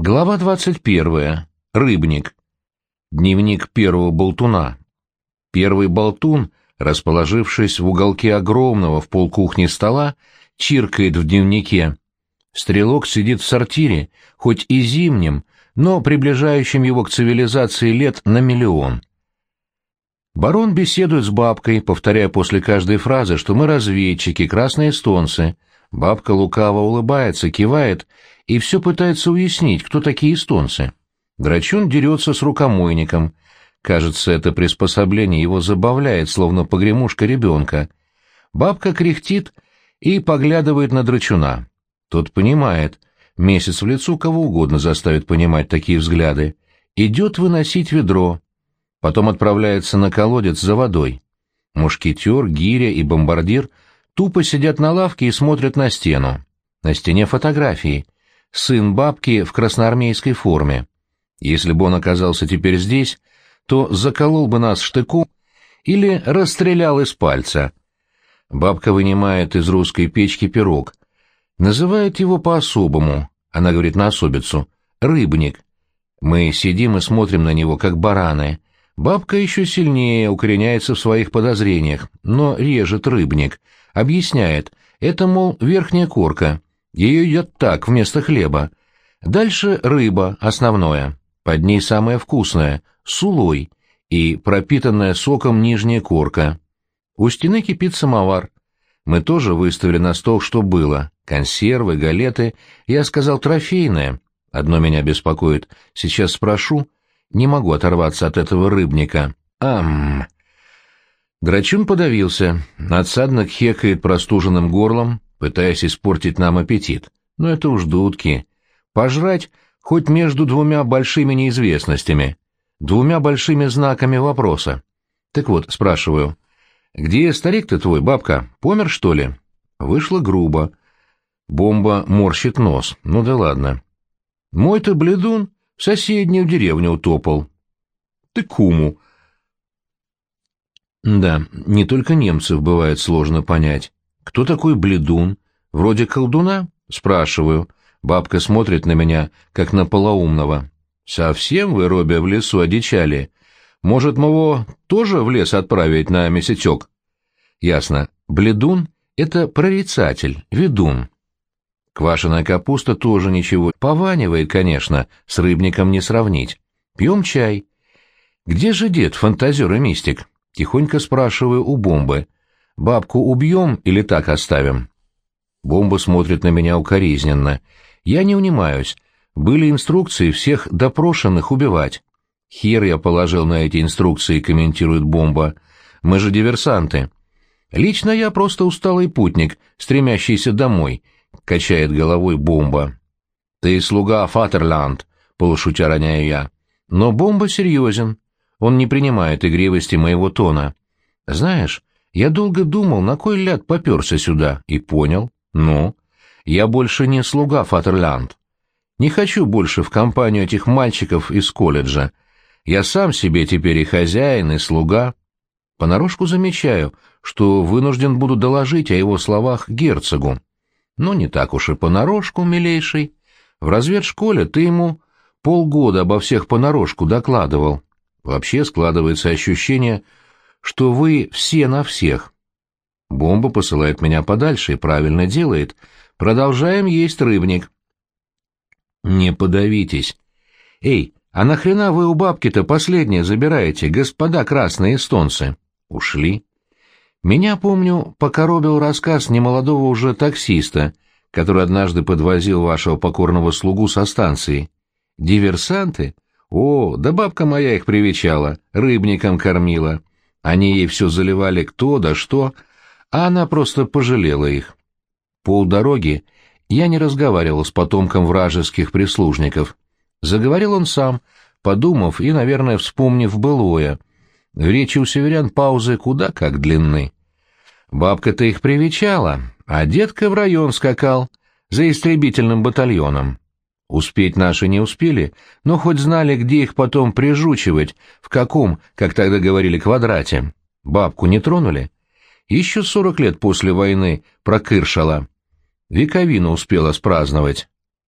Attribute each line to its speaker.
Speaker 1: Глава 21. Рыбник. Дневник первого болтуна. Первый болтун, расположившись в уголке огромного в полкухни стола, чиркает в дневнике. Стрелок сидит в сортире, хоть и зимним, но приближающим его к цивилизации лет на миллион. Барон беседует с бабкой, повторяя после каждой фразы, что мы разведчики, красные эстонцы. Бабка лукаво улыбается, кивает и все пытается уяснить, кто такие эстонцы. Драчун дерется с рукомойником. Кажется, это приспособление его забавляет, словно погремушка ребенка. Бабка кряхтит и поглядывает на драчуна. Тот понимает. Месяц в лицо кого угодно заставит понимать такие взгляды. Идет выносить ведро. Потом отправляется на колодец за водой. Мушкетер, гиря и бомбардир тупо сидят на лавке и смотрят на стену. На стене фотографии — сын бабки в красноармейской форме. Если бы он оказался теперь здесь, то заколол бы нас штыком или расстрелял из пальца. Бабка вынимает из русской печки пирог. Называет его по-особому, она говорит на особицу, рыбник. Мы сидим и смотрим на него, как бараны. Бабка еще сильнее укореняется в своих подозрениях, но режет рыбник. Объясняет, это, мол, верхняя корка. Ее едят так, вместо хлеба. Дальше рыба, основное. Под ней самое вкусное — сулой и пропитанная соком нижняя корка. У стены кипит самовар. Мы тоже выставили на стол, что было. Консервы, галеты. Я сказал трофейное. Одно меня беспокоит. Сейчас спрошу. Не могу оторваться от этого рыбника. Ам. Драчун подавился. Надсадно хекает простуженным горлом, пытаясь испортить нам аппетит. Но это уж дудки. Пожрать хоть между двумя большими неизвестностями, двумя большими знаками вопроса. Так вот, спрашиваю, где старик-то твой, бабка, помер, что ли? Вышло грубо. Бомба морщит нос. Ну да ладно. Мой-то бледун в соседнюю деревню утопал. Ты куму. Да, не только немцев бывает сложно понять. «Кто такой бледун? Вроде колдуна?» — спрашиваю. Бабка смотрит на меня, как на полоумного. «Совсем вы, Робби, в лесу одичали? Может, мы его тоже в лес отправить на месячок?» «Ясно. Бледун — это прорицатель, ведун». Квашеная капуста тоже ничего. Пованивает, конечно, с рыбником не сравнить. Пьем чай. «Где же дед, фантазер и мистик?» Тихонько спрашиваю у бомбы. Бабку убьем или так оставим? Бомба смотрит на меня укоризненно. Я не унимаюсь. Были инструкции всех допрошенных убивать. Хер я положил на эти инструкции, комментирует Бомба. Мы же диверсанты. Лично я просто усталый путник, стремящийся домой, качает головой Бомба. Ты слуга Фатерланд, полушутя роняю я. Но Бомба серьезен. Он не принимает игривости моего тона. Знаешь, я долго думал, на кой ляд поперся сюда, и понял. Ну, я больше не слуга Фатерлянд. Не хочу больше в компанию этих мальчиков из колледжа. Я сам себе теперь и хозяин, и слуга. Понарошку замечаю, что вынужден буду доложить о его словах герцогу. Но не так уж и понарошку, милейший. В разведшколе ты ему полгода обо всех понарошку докладывал. Вообще складывается ощущение, что вы все на всех. Бомба посылает меня подальше и правильно делает. Продолжаем есть рыбник. Не подавитесь. Эй, а нахрена вы у бабки-то последнее забираете, господа красные эстонцы? Ушли. Меня, помню, покоробил рассказ немолодого уже таксиста, который однажды подвозил вашего покорного слугу со станции. Диверсанты? О, да бабка моя их привечала, рыбником кормила. Они ей все заливали кто да что, а она просто пожалела их. Полдороги я не разговаривал с потомком вражеских прислужников. Заговорил он сам, подумав и, наверное, вспомнив былое. В речи у северян паузы куда как длинны. Бабка-то их привечала, а детка в район скакал за истребительным батальоном. Успеть наши не успели, но хоть знали, где их потом прижучивать, в каком, как тогда говорили, квадрате. Бабку не тронули? Еще сорок лет после войны прокыршала. Вековину успела спраздновать.